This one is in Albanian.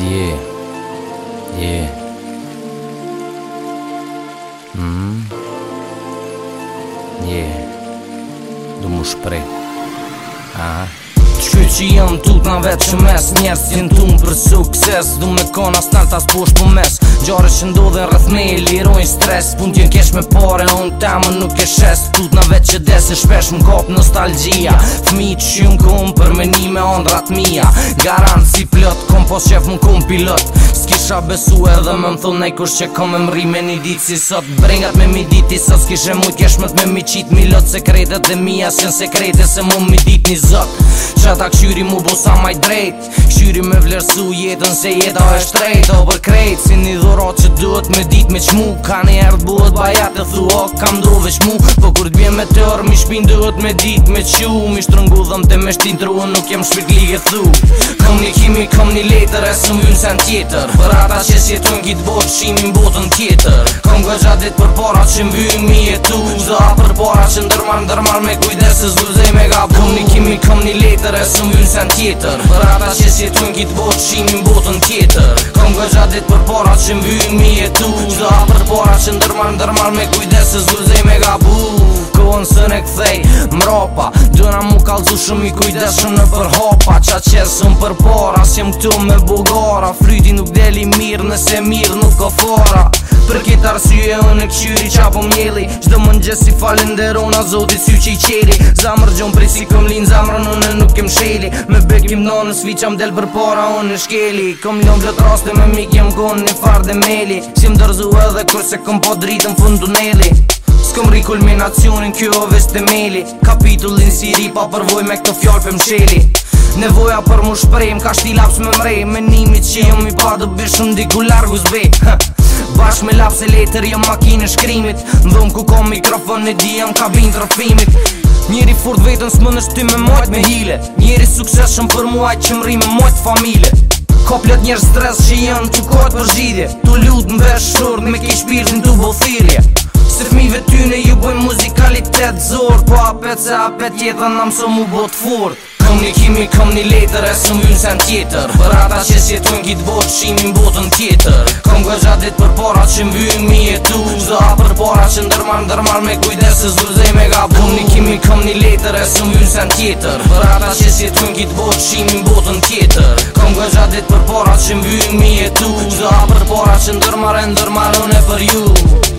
Yeah. Yeah. Hmm. Yeah. Do muspre. Aha. Shkyt që jëm tut në vetë që mes Njerës jën tunë për sukses Du me kona snart as po mes Gjare që ndodhen rrëth me i lirojnë stres Pun t'jen kesh me pare, unë t'amë nuk e shes Tut në vetë që desin shpesh kopë nostalgia Fmi që jëm kum për menime me ondrat mia Garant si plët, kom pos më m'kum pilot S'kisha besu edhe me m'thun e kush që kom e m'ri me një ditë si sot Brengat me mi diti sot s'kishe mujt keshmet me mi qit Mi lot sekretet dhe mia s'jën sekrete se mu mi dit një zot Qa që ta këshyri mu bo sa maj drejt Këshyri me vlerësu jetën se jeta është drejt O për krejt, si një dhurat që duhet me dit me qmu Ka një erë të buhet bajat e thua, kam drove mu Po kur të bjem me tër, mi shpin duhet me dit me qu Mi shtrëngu dhëm të me shtin ruën, nuk jem shpirt ligë e thu Kom një kimi, kom një letër, e së mbjën sen tjetër Për ata që sjetun kit bot, shimin botën tjetër Kom gëgjadit për para që mbjën mi e tu Zohat për para që ndërmar, ndërmar me kujdes tjetër e së mbyllë sen tjetër Për ata që si në kitë botë që botën tjetër Kom gëgja ditë për para që mbyllë mi e tu Qdo a për para që ndërmar më me kujdesë Së zullë zej me ga bu Kohën së në këthej mrapa Dëna mu kalzu shumë i kujdesë shumë në për hopa Qa qërë së më për para Sjem jem këtu me bogara Flyti nuk deli mirë nëse mirë nuk ka Për kitë arsye unë e këqyri qapo mjeli Qdo më nxës si falin dhe rona zotit si që i qeri Zamër gjon për i si këm linë zamër në nuk kem sheli Me bekim nonës në svi qa për para unë e shkeli Këm lëm dhe raste me mik jem gonë një farë dhe meli Si më dërzu edhe kur se këm po dritë në fundu neli Këm ri kulminacionin kjo ves të meli Kapitullin si ri pa përvoj me këto fjall për msheli Nevoja për më shprejmë ka shti laps me mrej Me nimit që jemi pa dë bishëm diku largu zbej Bash me lap se letër jam jo makinë shkrimit Ndhëm ku kom mikrofon e di jam kabin të rëfimit Njeri furt vetën s'më nështy me mojt me hile Njeri sukses shumë për muaj që mri me mojt familje Ko plët njerë stres që jënë të për gjidje Tu lut në vesh me ke shpirtin të bëthirje Se fmive ty në ju bojnë muzikalitet zorë Po apet se apet jetën në mësë mu bot furt Komunikimi kom një letër e së mbyn se tjetër Për ata që sjetojnë kitë botë që botën tjetër Kom gërgja për para që mi e tu Zdo a për para që ndërmar ndërmar me kujdes se zurdhej me gabu Komunikimi kom një letër e së mbyn se tjetër Për ata që sjetojnë botë që botën tjetër Kom gërgja për para që mi e tu Zdo a për para që ndërmar e ndërmar për ju